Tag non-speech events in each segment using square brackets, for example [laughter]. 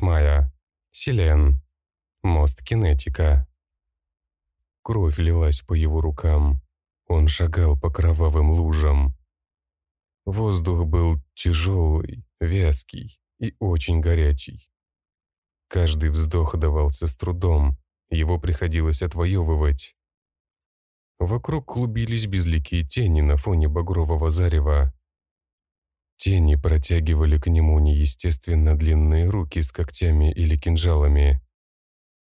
Восьмая. Селен. Мост кинетика. Кровь лилась по его рукам. Он шагал по кровавым лужам. Воздух был тяжелый, вязкий и очень горячий. Каждый вздох давался с трудом, его приходилось отвоевывать. Вокруг клубились безликие тени на фоне багрового зарева. Тени протягивали к нему неестественно длинные руки с когтями или кинжалами.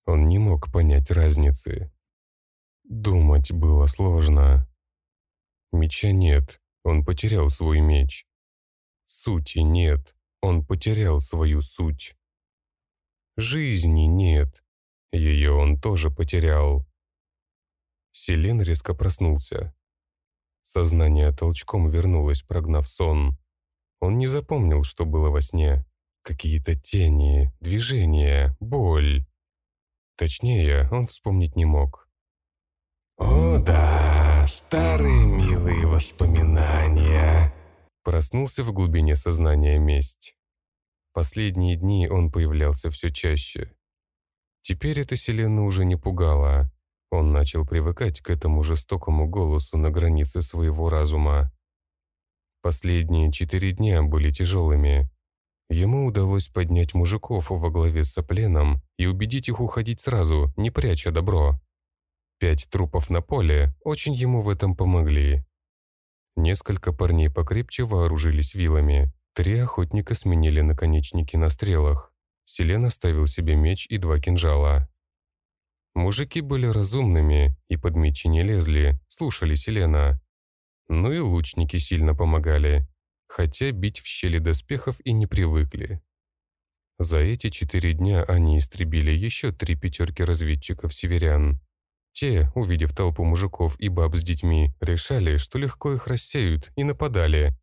Он не мог понять разницы. Думать было сложно. Меча нет, он потерял свой меч. Сути нет, он потерял свою суть. Жизни нет, ее он тоже потерял. Селен резко проснулся. Сознание толчком вернулось, прогнав сон. Он не запомнил, что было во сне. Какие-то тени, движения, боль. Точнее, он вспомнить не мог. «О да, старые милые воспоминания!» Проснулся в глубине сознания месть. Последние дни он появлялся все чаще. Теперь эта Селена уже не пугала. Он начал привыкать к этому жестокому голосу на границе своего разума. Последние четыре дня были тяжелыми. Ему удалось поднять мужиков во главе с сопленом и убедить их уходить сразу, не пряча добро. Пять трупов на поле очень ему в этом помогли. Несколько парней покрепче вооружились вилами. Три охотника сменили наконечники на стрелах. Селен оставил себе меч и два кинжала. Мужики были разумными и под мечи не лезли, слушали Селена. Ну и лучники сильно помогали, хотя бить в щели доспехов и не привыкли. За эти четыре дня они истребили еще три пятерки разведчиков-северян. Те, увидев толпу мужиков и баб с детьми, решали, что легко их рассеют, и нападали.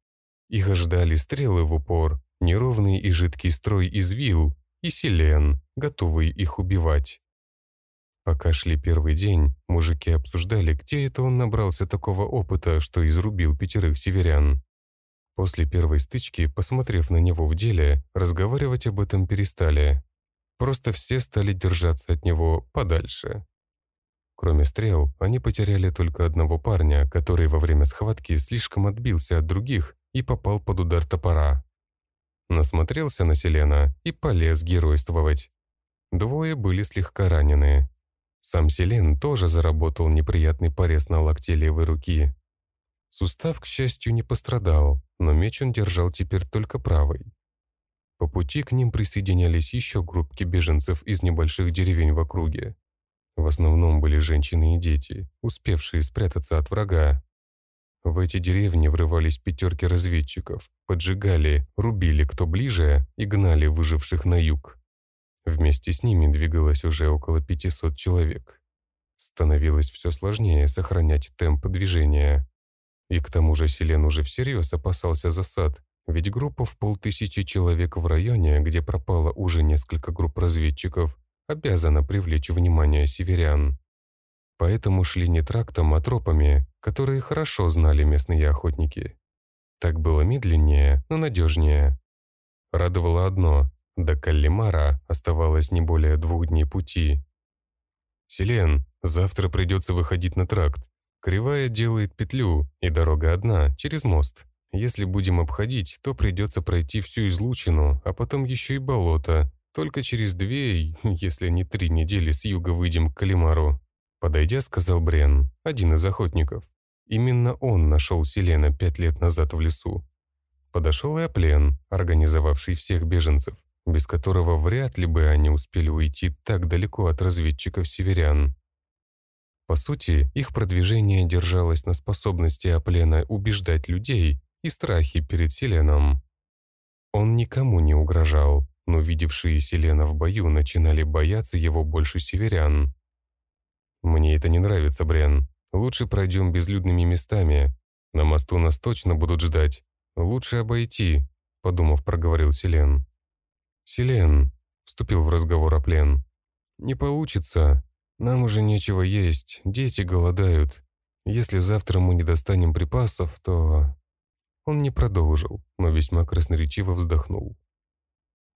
Их ждали стрелы в упор, неровный и жидкий строй из вил и селен, готовый их убивать. Пока шли первый день, мужики обсуждали, где это он набрался такого опыта, что изрубил пятерых северян. После первой стычки, посмотрев на него в деле, разговаривать об этом перестали. Просто все стали держаться от него подальше. Кроме стрел, они потеряли только одного парня, который во время схватки слишком отбился от других и попал под удар топора. Насмотрелся на Селена и полез геройствовать. Двое были слегка ранены. Сам Селен тоже заработал неприятный порез на локте левой руки. Сустав, к счастью, не пострадал, но меч он держал теперь только правой. По пути к ним присоединялись еще группки беженцев из небольших деревень в округе. В основном были женщины и дети, успевшие спрятаться от врага. В эти деревни врывались пятерки разведчиков, поджигали, рубили кто ближе и гнали выживших на юг. Вместе с ними двигалось уже около 500 человек. Становилось все сложнее сохранять темп движения. И к тому же Селен уже всерьез опасался засад, ведь группа в полтысячи человек в районе, где пропало уже несколько групп разведчиков, обязана привлечь внимание северян. Поэтому шли не трактом, а тропами, которые хорошо знали местные охотники. Так было медленнее, но надежнее. Радовало одно до Каллимара оставалось не более двух дней пути. «Селен, завтра придется выходить на тракт. Кривая делает петлю, и дорога одна, через мост. Если будем обходить, то придется пройти всю излучину, а потом еще и болото. Только через две, [laughs] если не три недели с юга выйдем к Калимару». Подойдя, сказал Брен, один из охотников. Именно он нашел Селена пять лет назад в лесу. Подошел и Аплен, организовавший всех беженцев без которого вряд ли бы они успели уйти так далеко от разведчиков северян. По сути, их продвижение держалось на способности Аплена убеждать людей и страхе перед Селеном. Он никому не угрожал, но видевшие Селена в бою начинали бояться его больше северян. «Мне это не нравится, Брен. Лучше пройдем безлюдными местами. На мосту нас точно будут ждать. Лучше обойти», — подумав, проговорил Селен. «Селен», — вступил в разговор о плен, — «не получится. Нам уже нечего есть, дети голодают. Если завтра мы не достанем припасов, то...» Он не продолжил, но весьма красноречиво вздохнул.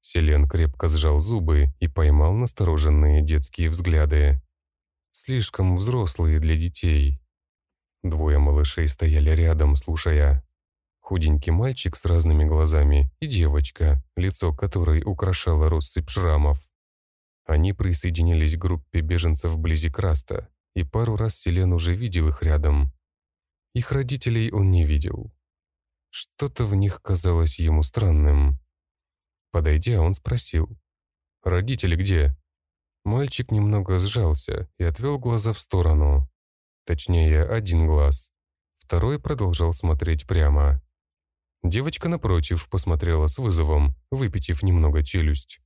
Селен крепко сжал зубы и поймал настороженные детские взгляды. Слишком взрослые для детей. Двое малышей стояли рядом, слушая. Худенький мальчик с разными глазами и девочка, лицо которой украшала россыпь шрамов. Они присоединились к группе беженцев вблизи Краста, и пару раз Селен уже видел их рядом. Их родителей он не видел. Что-то в них казалось ему странным. Подойдя, он спросил. «Родители где?» Мальчик немного сжался и отвел глаза в сторону. Точнее, один глаз. Второй продолжал смотреть прямо. Девочка, напротив, посмотрела с вызовом, выпитив немного челюсть.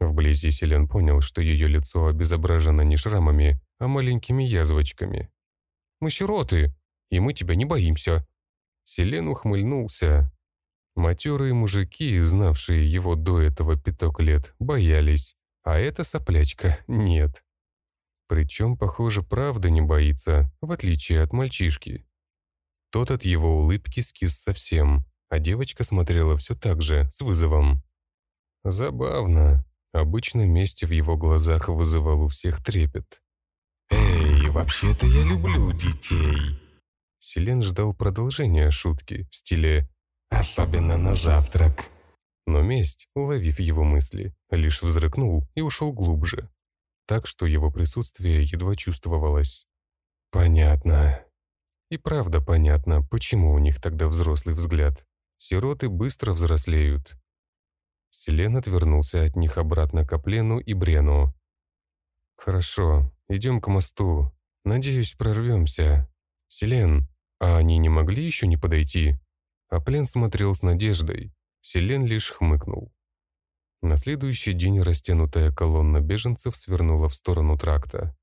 Вблизи Селен понял, что ее лицо обезображено не шрамами, а маленькими язвочками. «Мы сироты, и мы тебя не боимся». Селен ухмыльнулся, Матерые мужики, знавшие его до этого пяток лет, боялись, а эта соплячка нет. Причем, похоже, правда не боится, в отличие от мальчишки. Тот от его улыбки скис совсем, а девочка смотрела все так же, с вызовом. Забавно. Обычно месть в его глазах вызывал у всех трепет. «Эй, вообще-то я люблю детей!» Селен ждал продолжения шутки в стиле Особенно на завтрак. Но месть, уловив его мысли, лишь взрыкнул и ушел глубже. Так что его присутствие едва чувствовалось. Понятно. И правда понятно, почему у них тогда взрослый взгляд. Сироты быстро взрослеют. Селен отвернулся от них обратно к Плену и Брену. «Хорошо, идем к мосту. Надеюсь, прорвемся. Селен, а они не могли еще не подойти?» А плен смотрел с надеждой. Селен лишь хмыкнул. На следующий день растянутая колонна беженцев свернула в сторону тракта.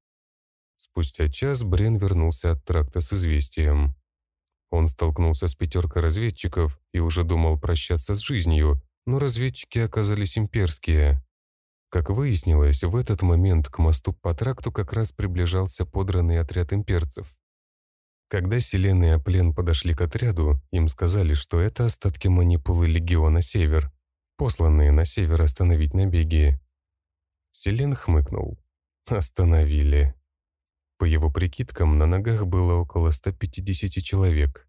Спустя час Брен вернулся от тракта с известием. Он столкнулся с пятеркой разведчиков и уже думал прощаться с жизнью, но разведчики оказались имперские. Как выяснилось, в этот момент к мосту по тракту как раз приближался подранный отряд имперцев. Когда Селена и Аплен подошли к отряду, им сказали, что это остатки манипулы Легиона Север, посланные на север остановить набеги. Селен хмыкнул. Остановили. По его прикидкам, на ногах было около 150 человек.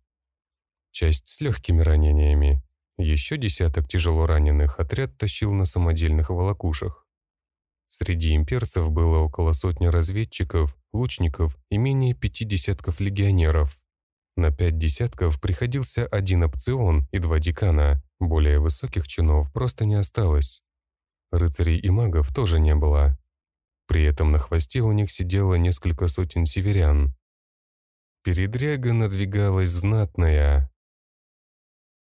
Часть с легкими ранениями. Еще десяток тяжело раненых отряд тащил на самодельных волокушах. Среди имперцев было около сотни разведчиков, лучников и менее пяти десятков легионеров. На пять десятков приходился один опцион и два декана, более высоких чинов просто не осталось. Рыцарей и магов тоже не было. При этом на хвосте у них сидело несколько сотен северян. Передряга надвигалась знатная.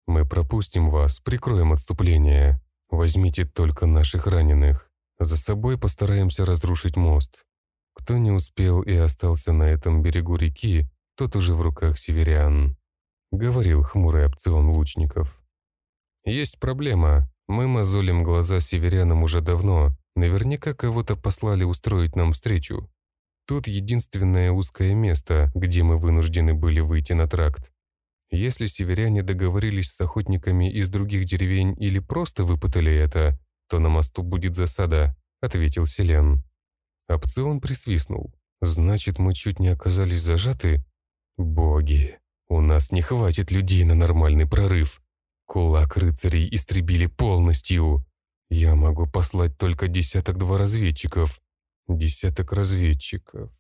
«Мы пропустим вас, прикроем отступление. Возьмите только наших раненых. За собой постараемся разрушить мост. Кто не успел и остался на этом берегу реки, тот уже в руках северян», — говорил хмурый опцион лучников. «Есть проблема. Мы мозолим глаза северянам уже давно. Наверняка кого-то послали устроить нам встречу. Тут единственное узкое место, где мы вынуждены были выйти на тракт. Если северяне договорились с охотниками из других деревень или просто выпытали это, то на мосту будет засада», — ответил Селен. Опцион присвистнул. «Значит, мы чуть не оказались зажаты? Боги, у нас не хватит людей на нормальный прорыв. Кулак рыцарей истребили полностью. Я могу послать только десяток-два разведчиков. Десяток разведчиков.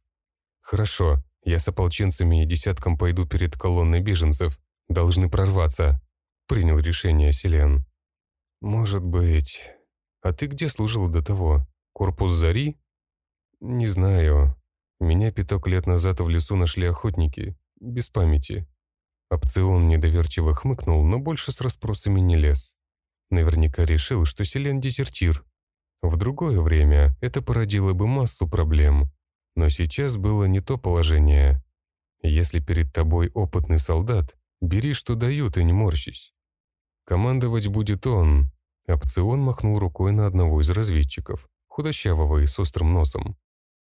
Хорошо, я с ополченцами и десятком пойду перед колонной беженцев. Должны прорваться», — принял решение Селен. «Может быть...» А ты где служил до того? Корпус Зари? Не знаю. Меня пяток лет назад в лесу нашли охотники. Без памяти. Опцион недоверчиво хмыкнул, но больше с расспросами не лез. Наверняка решил, что Селен дезертир. В другое время это породило бы массу проблем. Но сейчас было не то положение. Если перед тобой опытный солдат, бери, что дают, и не морщись. Командовать будет он, Опцион махнул рукой на одного из разведчиков, худощавого и с острым носом.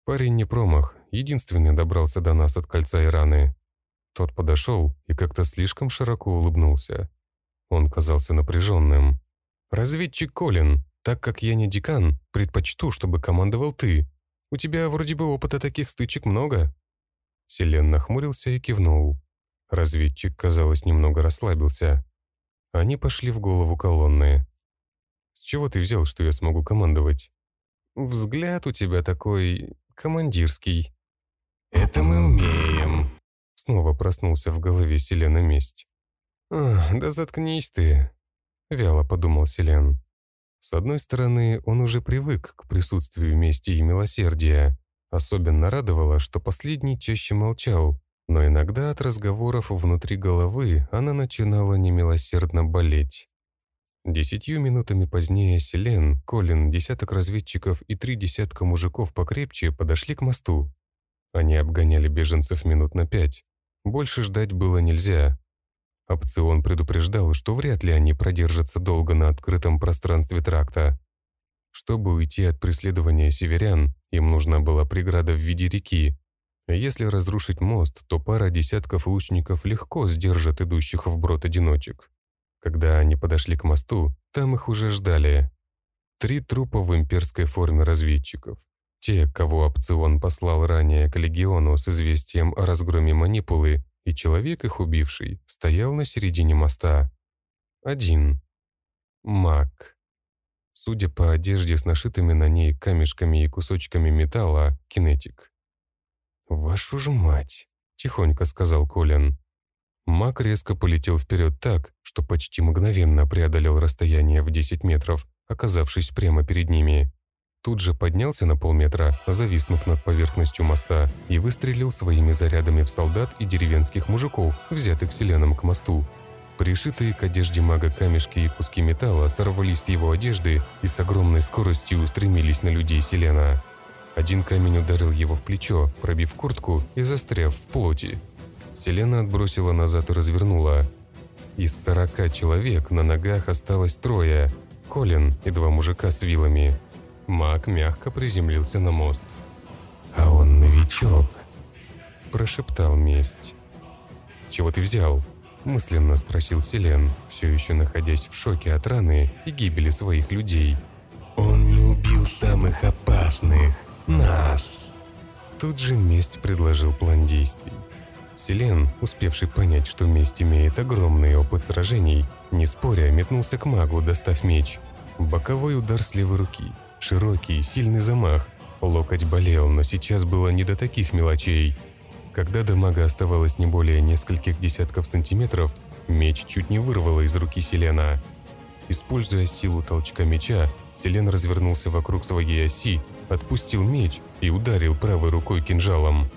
Парень не промах, единственный добрался до нас от кольца и раны. Тот подошел и как-то слишком широко улыбнулся. Он казался напряженным. «Разведчик Колин, Так как я не декан, предпочту, чтобы командовал ты. У тебя вроде бы опыта таких стычек много». Селен нахмурился и кивнул. Разведчик, казалось, немного расслабился. Они пошли в голову колонны. «С чего ты взял, что я смогу командовать?» «Взгляд у тебя такой... командирский». «Это мы умеем», — снова проснулся в голове Селена месть. «Да заткнись ты», — вяло подумал Селен. С одной стороны, он уже привык к присутствию мести и милосердия. Особенно радовало, что последний чаще молчал, но иногда от разговоров внутри головы она начинала немилосердно болеть. Десятью минутами позднее Селен, Колин, десяток разведчиков и три десятка мужиков покрепче подошли к мосту. Они обгоняли беженцев минут на пять. Больше ждать было нельзя. Опцион предупреждал, что вряд ли они продержатся долго на открытом пространстве тракта. Чтобы уйти от преследования северян, им нужна была преграда в виде реки, если разрушить мост, то пара десятков лучников легко сдержат идущих вброд одиночек. Когда они подошли к мосту, там их уже ждали. Три трупа в имперской форме разведчиков. Те, кого опцион послал ранее к легиону с известием о разгроме манипулы, и человек их убивший, стоял на середине моста. Один. Маг. Судя по одежде с нашитыми на ней камешками и кусочками металла, кинетик. «Вашу ж мать!» — тихонько сказал Колин. Мак резко полетел вперед так, что почти мгновенно преодолел расстояние в 10 метров, оказавшись прямо перед ними. Тут же поднялся на полметра, зависнув над поверхностью моста, и выстрелил своими зарядами в солдат и деревенских мужиков, взятых селеном к мосту. Пришитые к одежде мага камешки и куски металла сорвались с его одежды и с огромной скоростью устремились на людей селена. Один камень ударил его в плечо, пробив куртку и застряв в плоти. Селена отбросила назад и развернула. Из сорока человек на ногах осталось трое. Колин и два мужика с вилами. Маг мягко приземлился на мост. «А он новичок», – прошептал месть. «С чего ты взял?» – мысленно спросил Селен, все еще находясь в шоке от раны и гибели своих людей. «Он не убил самых опасных», нас!» Тут же месть предложил план действий. Селен, успевший понять, что месть имеет огромный опыт сражений, не споря, метнулся к магу, достав меч. Боковой удар с левой руки. Широкий, сильный замах. Локоть болел, но сейчас было не до таких мелочей. Когда до мага оставалось не более нескольких десятков сантиметров, меч чуть не вырвало из руки Селена. Используя силу толчка меча, Селен развернулся вокруг своей оси отпустил меч и ударил правой рукой кинжалом.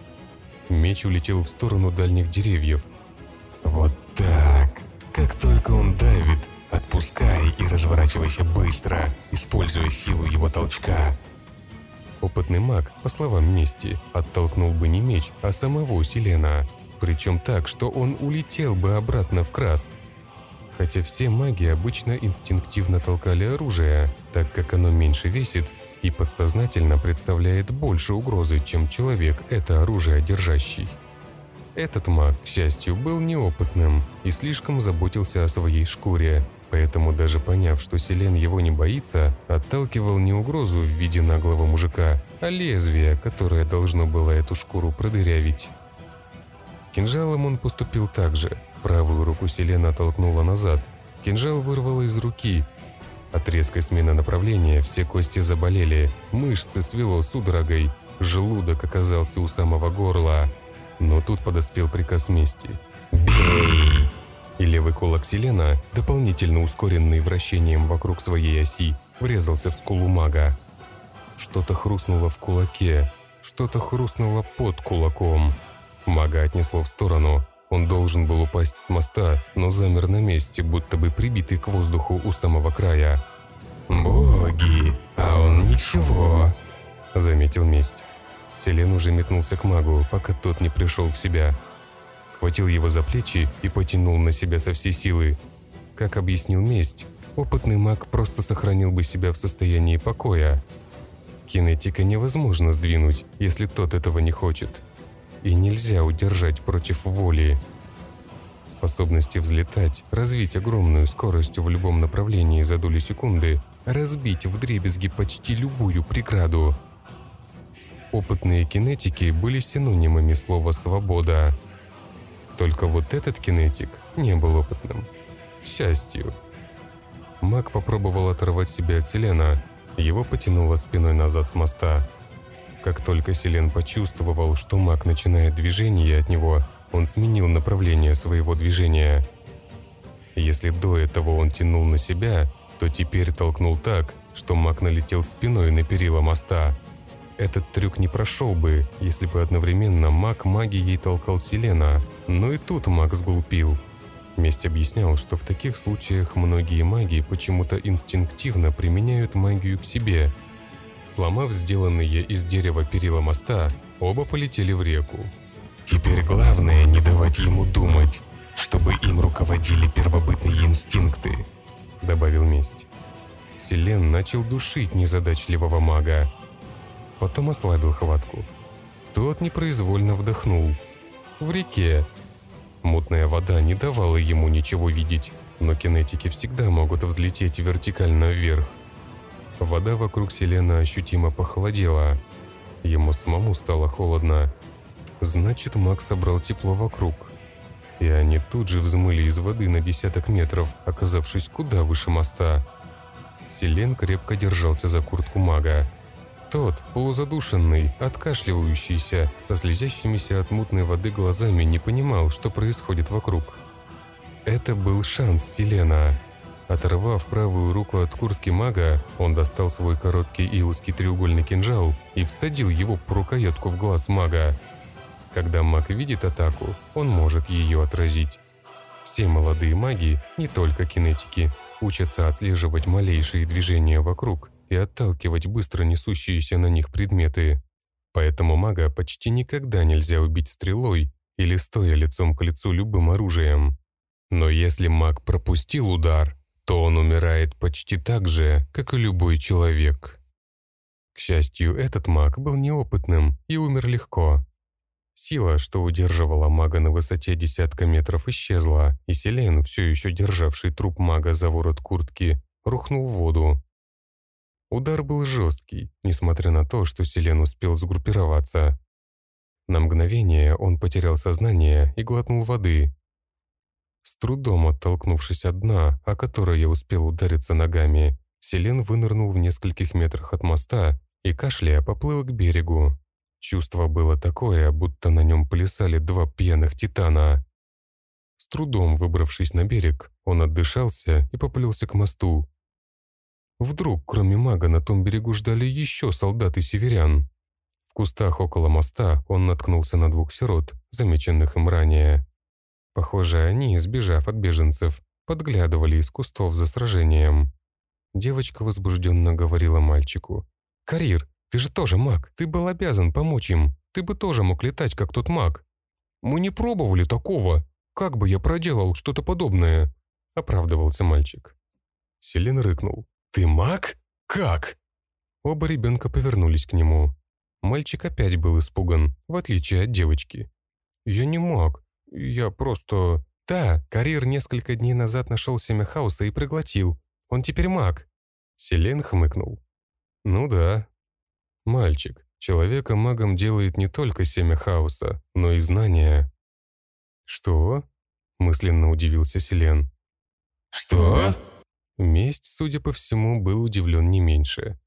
Меч улетел в сторону дальних деревьев. «Вот так. Как только он давит, отпускай и разворачивайся быстро, используя силу его толчка». Опытный маг, по словам Мести, оттолкнул бы не меч, а самого Селена. Причем так, что он улетел бы обратно в Краст. Хотя все маги обычно инстинктивно толкали оружие, так как оно меньше весит и подсознательно представляет больше угрозы, чем человек, это оружие держащий. Этот маг, к счастью, был неопытным и слишком заботился о своей шкуре, поэтому даже поняв, что Селен его не боится, отталкивал не угрозу в виде наглого мужика, а лезвие, которое должно было эту шкуру продырявить. С кинжалом он поступил так же. Правую руку Селена толкнула назад. Кинжал вырвало из руки, от резкой смены направления все кости заболели, мышцы свело судорогой, желудок оказался у самого горла. Но тут подоспел приказ мести. «Бей!» И левый кулак Селена, дополнительно ускоренный вращением вокруг своей оси, врезался в скулу мага. Что-то хрустнуло в кулаке, что-то хрустнуло под кулаком. Мага отнесло в сторону, он должен был упасть с моста, но замер на месте, будто бы прибитый к воздуху у самого края. «Боги, а он ничего», — заметил месть. Селен уже метнулся к магу, пока тот не пришел в себя. Схватил его за плечи и потянул на себя со всей силы. Как объяснил месть, опытный маг просто сохранил бы себя в состоянии покоя. Кинетика невозможно сдвинуть, если тот этого не хочет и нельзя удержать против воли. способности взлетать, развить огромную скорость в любом направлении за доли секунды, разбить вдребезги почти любую преграду. Опытные кинетики были синонимами слова «свобода». Только вот этот кинетик не был опытным. К счастью. Маг попробовал оторвать себя от Селена. Его потянуло спиной назад с моста. Как только Селен почувствовал, что маг начинает движение от него, он сменил направление своего движения. Если до этого он тянул на себя, то теперь толкнул так, что маг налетел спиной на перила моста. Этот трюк не прошел бы, если бы одновременно маг магией толкал Селена, но и тут маг сглупил. Месть объяснял, что в таких случаях многие маги почему-то инстинктивно применяют магию к себе. Сломав сделанные из дерева перила моста, оба полетели в реку. Теперь главное не давать ему думать, чтобы им руководили первобытные инстинкты, добавил месть. Селен начал душить незадачливого мага. Потом ослабил хватку. Тот непроизвольно вдохнул. В реке. Мутная вода не давала ему ничего видеть, но кинетики всегда могут взлететь вертикально вверх. Вода вокруг Селена ощутимо похолодела. Ему самому стало холодно, Значит, маг собрал тепло вокруг. И они тут же взмыли из воды на десяток метров, оказавшись куда выше моста. Селен крепко держался за куртку мага. Тот, полузадушенный, откашливающийся, со слезящимися от мутной воды глазами, не понимал, что происходит вокруг. Это был шанс Селена. Оторвав правую руку от куртки мага, он достал свой короткий и узкий треугольный кинжал и всадил его по рукоятку в глаз мага. Когда маг видит атаку, он может ее отразить. Все молодые маги, не только кинетики, учатся отслеживать малейшие движения вокруг и отталкивать быстро несущиеся на них предметы. Поэтому мага почти никогда нельзя убить стрелой или стоя лицом к лицу любым оружием. Но если маг пропустил удар, то он умирает почти так же, как и любой человек. К счастью, этот маг был неопытным и умер легко. Сила, что удерживала мага на высоте десятка метров, исчезла, и Селен, все еще державший труп мага за ворот куртки, рухнул в воду. Удар был жесткий, несмотря на то, что Селен успел сгруппироваться. На мгновение он потерял сознание и глотнул воды. С трудом оттолкнувшись от дна, о которое я успел удариться ногами, Селен вынырнул в нескольких метрах от моста и, кашляя, поплыл к берегу. Чувство было такое, будто на нем плясали два пьяных титана. С трудом выбравшись на берег, он отдышался и поплелся к мосту. Вдруг, кроме мага, на том берегу ждали еще солдаты северян. В кустах около моста он наткнулся на двух сирот, замеченных им ранее. Похоже, они, сбежав от беженцев, подглядывали из кустов за сражением. Девочка возбужденно говорила мальчику. «Карир, ты же тоже маг. Ты был обязан помочь им. Ты бы тоже мог летать, как тот маг. Мы не пробовали такого. Как бы я проделал что-то подобное?» Оправдывался мальчик. Селин рыкнул. «Ты маг? Как?» Оба ребенка повернулись к нему. Мальчик опять был испуган, в отличие от девочки. «Я не маг. Я просто...» «Да, Карир несколько дней назад нашел семя хаоса и проглотил. Он теперь маг». Селен хмыкнул. «Ну да, Мальчик, человека магом делает не только семя хаоса, но и знания. Что? Мысленно удивился Селен. Что? Месть, судя по всему, был удивлен не меньше.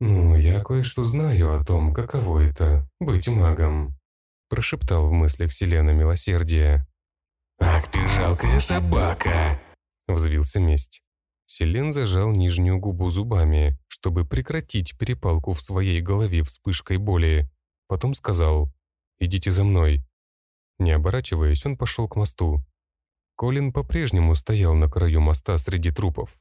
«Ну, я кое-что знаю о том, каково это — быть магом», — прошептал в мыслях Селена милосердия. «Ах ты жалкая собака!» — взвился месть. Селен зажал нижнюю губу зубами, чтобы прекратить перепалку в своей голове вспышкой боли. Потом сказал «Идите за мной». Не оборачиваясь, он пошел к мосту. Колин по-прежнему стоял на краю моста среди трупов.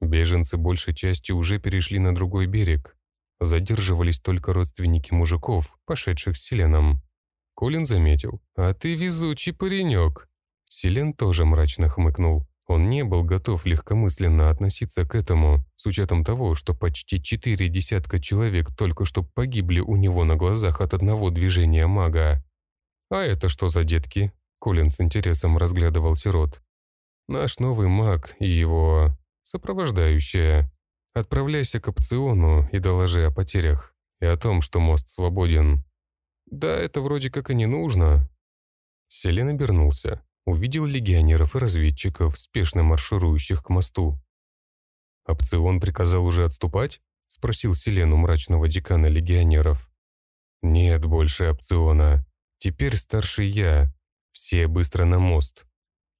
Беженцы большей частью уже перешли на другой берег. Задерживались только родственники мужиков, пошедших с Селеном. Колин заметил «А ты везучий паренек». Селен тоже мрачно хмыкнул. Он не был готов легкомысленно относиться к этому, с учетом того, что почти четыре десятка человек только что погибли у него на глазах от одного движения мага. «А это что за детки?» Колин с интересом разглядывал сирот. «Наш новый маг и его сопровождающая. Отправляйся к опциону и доложи о потерях и о том, что мост свободен». «Да, это вроде как и не нужно». Селен обернулся, увидел легионеров и разведчиков, спешно марширующих к мосту. «Опцион приказал уже отступать?» — спросил Селен у мрачного декана легионеров. «Нет больше опциона. Теперь старший я. Все быстро на мост».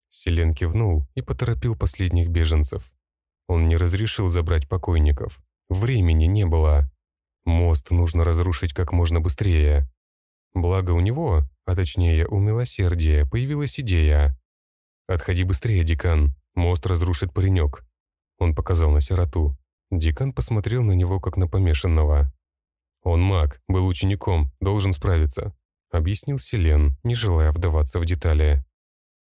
Селен кивнул и поторопил последних беженцев. Он не разрешил забрать покойников. Времени не было. Мост нужно разрушить как можно быстрее. Благо у него, а точнее у милосердия, появилась идея. «Отходи быстрее, декан. Мост разрушит паренек». Он показал на сироту. Декан посмотрел на него, как на помешанного. «Он маг, был учеником, должен справиться», — объяснил Селен, не желая вдаваться в детали.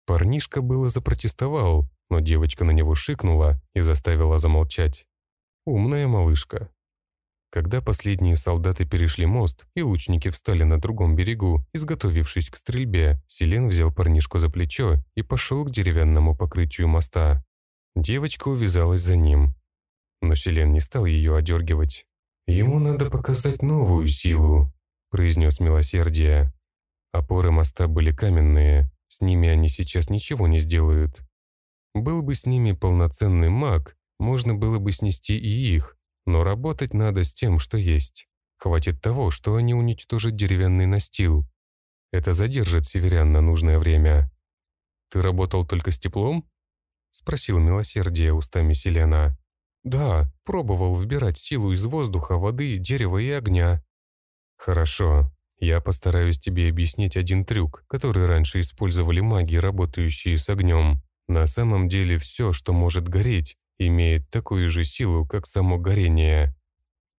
Парнишка было запротестовал, но девочка на него шикнула и заставила замолчать. Умная малышка. Когда последние солдаты перешли мост, и лучники встали на другом берегу, изготовившись к стрельбе, Селен взял парнишку за плечо и пошел к деревянному покрытию моста. Девочка увязалась за ним. Но Селен не стал ее одергивать. «Ему надо показать новую силу», — произнес милосердие. Опоры моста были каменные, с ними они сейчас ничего не сделают. Был бы с ними полноценный маг, можно было бы снести и их, но работать надо с тем, что есть. Хватит того, что они уничтожат деревянный настил. Это задержит северян на нужное время. «Ты работал только с теплом?» — спросил милосердие устами Селена. «Да, пробовал вбирать силу из воздуха, воды, дерева и огня». «Хорошо. Я постараюсь тебе объяснить один трюк, который раньше использовали маги, работающие с огнем. На самом деле все, что может гореть, имеет такую же силу, как само горение.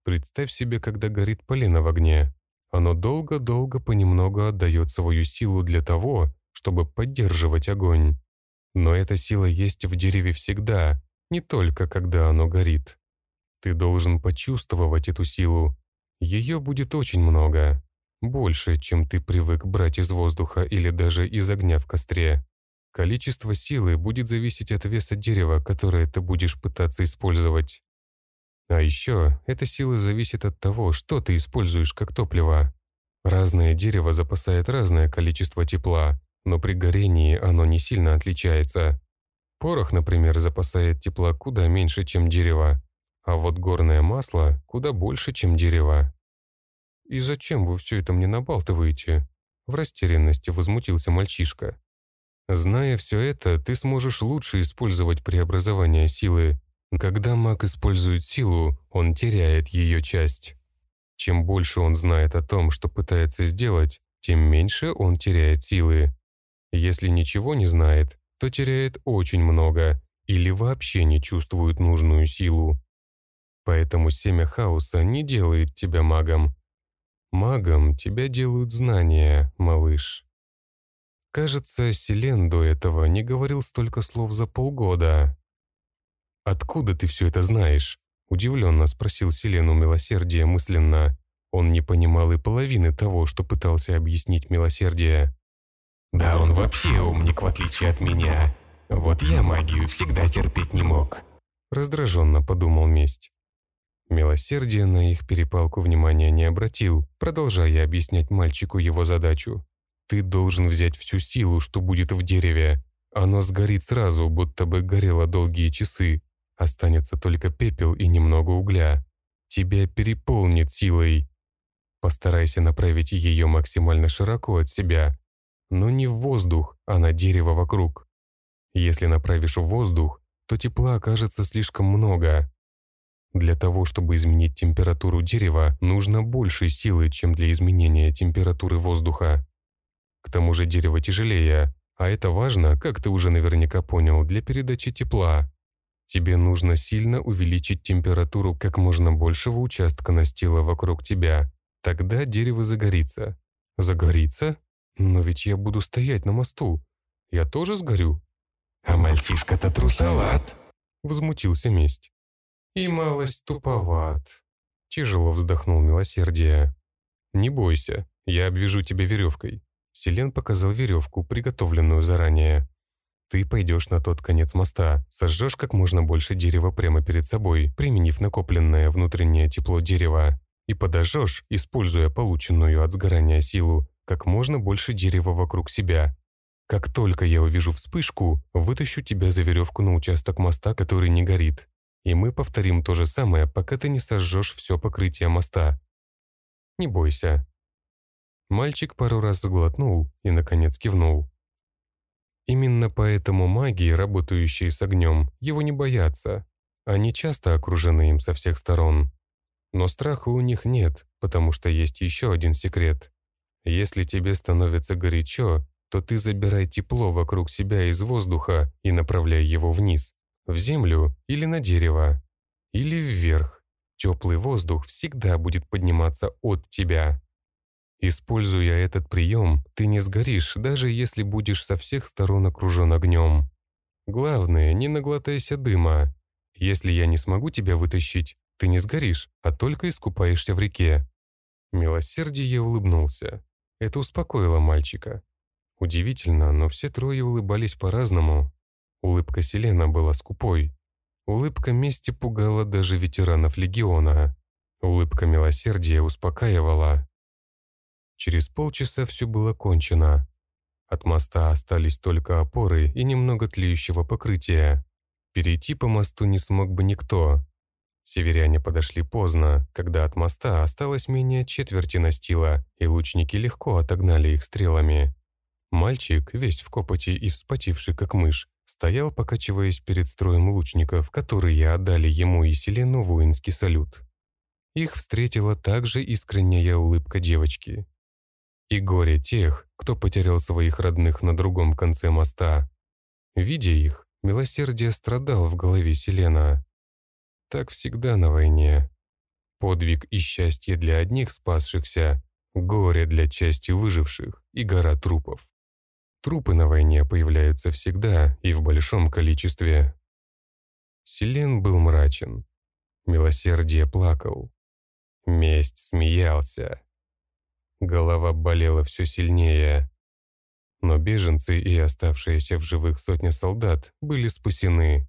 Представь себе, когда горит полено в огне. Оно долго-долго понемногу отдает свою силу для того, чтобы поддерживать огонь. Но эта сила есть в дереве всегда, не только когда оно горит. Ты должен почувствовать эту силу. Ее будет очень много. Больше, чем ты привык брать из воздуха или даже из огня в костре. Количество силы будет зависеть от веса дерева, которое ты будешь пытаться использовать. А еще эта сила зависит от того, что ты используешь как топливо. Разное дерево запасает разное количество тепла, но при горении оно не сильно отличается. Порох, например, запасает тепла куда меньше, чем дерево, а вот горное масло куда больше, чем дерево. «И зачем вы все это мне набалтываете?» В растерянности возмутился мальчишка. Зная все это, ты сможешь лучше использовать преобразование силы. Когда маг использует силу, он теряет ее часть. Чем больше он знает о том, что пытается сделать, тем меньше он теряет силы. Если ничего не знает, то теряет очень много или вообще не чувствует нужную силу. Поэтому семя хаоса не делает тебя магом. Магом тебя делают знания, малыш. Кажется, Селен до этого не говорил столько слов за полгода. «Откуда ты все это знаешь?» — удивленно спросил Селену милосердие мысленно. Он не понимал и половины того, что пытался объяснить милосердие. «Да он вообще умник, в отличие от меня. Вот я магию всегда терпеть не мог», — раздраженно подумал месть. Милосердие на их перепалку внимания не обратил, продолжая объяснять мальчику его задачу. Ты должен взять всю силу, что будет в дереве. Оно сгорит сразу, будто бы горело долгие часы. Останется только пепел и немного угля. Тебя переполнит силой. Постарайся направить ее максимально широко от себя. Но не в воздух, а на дерево вокруг. Если направишь в воздух, то тепла окажется слишком много. Для того, чтобы изменить температуру дерева, нужно больше силы, чем для изменения температуры воздуха. К тому же дерево тяжелее, а это важно, как ты уже наверняка понял, для передачи тепла. Тебе нужно сильно увеличить температуру как можно большего участка настила вокруг тебя. Тогда дерево загорится. Загорится? Но ведь я буду стоять на мосту. Я тоже сгорю. А мальчишка-то трусоват. Возмутился месть. И малость туповат. Тяжело вздохнул милосердие. Не бойся, я обвяжу тебя веревкой. Селен показал веревку, приготовленную заранее. Ты пойдешь на тот конец моста, сожжешь как можно больше дерева прямо перед собой, применив накопленное внутреннее тепло дерева, и подожжешь, используя полученную от сгорания силу, как можно больше дерева вокруг себя. Как только я увижу вспышку, вытащу тебя за веревку на участок моста, который не горит. И мы повторим то же самое, пока ты не сожжешь все покрытие моста. Не бойся». Мальчик пару раз заглотнул и, наконец, кивнул. Именно поэтому маги, работающие с огнем, его не боятся. Они часто окружены им со всех сторон. Но страха у них нет, потому что есть еще один секрет. Если тебе становится горячо, то ты забирай тепло вокруг себя из воздуха и направляй его вниз, в землю или на дерево, или вверх. Теплый воздух всегда будет подниматься от тебя. Используя этот прием, ты не сгоришь, даже если будешь со всех сторон окружен огнем. Главное, не наглотайся дыма. Если я не смогу тебя вытащить, ты не сгоришь, а только искупаешься в реке». Милосердие улыбнулся. Это успокоило мальчика. Удивительно, но все трое улыбались по-разному. Улыбка Селена была скупой. Улыбка мести пугала даже ветеранов Легиона. Улыбка милосердия успокаивала. Через полчаса все было кончено. От моста остались только опоры и немного тлеющего покрытия. Перейти по мосту не смог бы никто. Северяне подошли поздно, когда от моста осталось менее четверти настила, и лучники легко отогнали их стрелами. Мальчик, весь в копоти и вспотевший как мышь, стоял, покачиваясь перед строем лучников, которые отдали ему и Селену воинский салют. Их встретила также искренняя улыбка девочки и горе тех, кто потерял своих родных на другом конце моста. Видя их, милосердие страдал в голове Селена. Так всегда на войне. Подвиг и счастье для одних спасшихся, горе для части выживших и гора трупов. Трупы на войне появляются всегда и в большом количестве. Селен был мрачен. Милосердие плакал. Месть смеялся. Голова болела все сильнее. Но беженцы и оставшиеся в живых сотни солдат были спасены.